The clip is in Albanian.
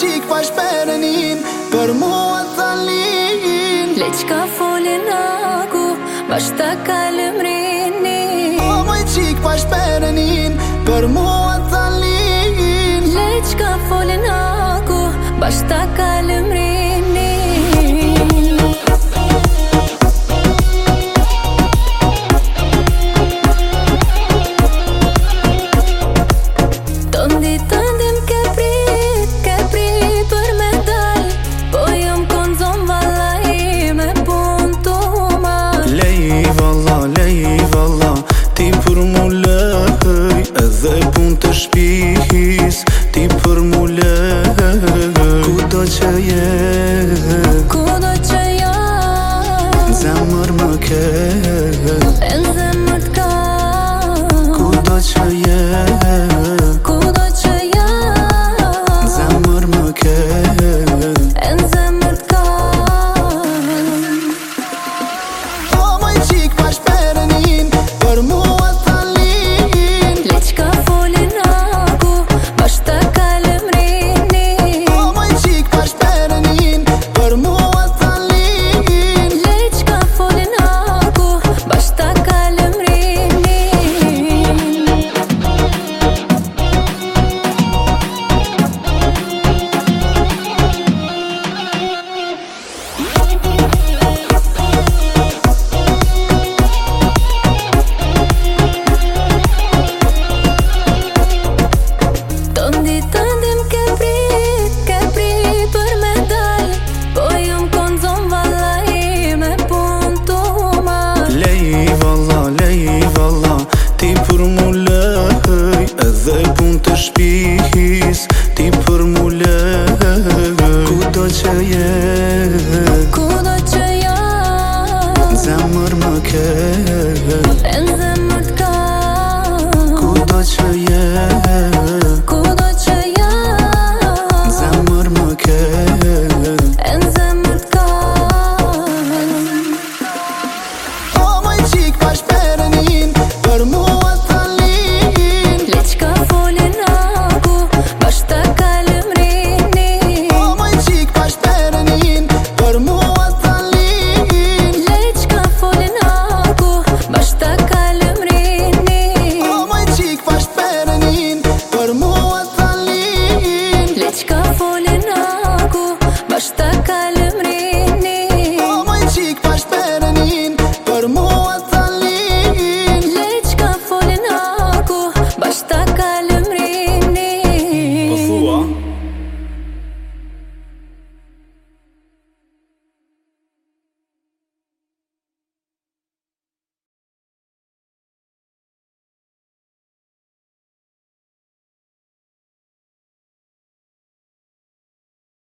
qik pa shperenin Për mua të lin Leq ka folin aku Bashta ka lëmrini O po moj qik pa shperenin Për mua të lin Leq ka folin aku Bashta ka lëmrini shpihis Ti për mu lë Kudo që je Kudo që jo Zemër më kërë Olhe na água, basta.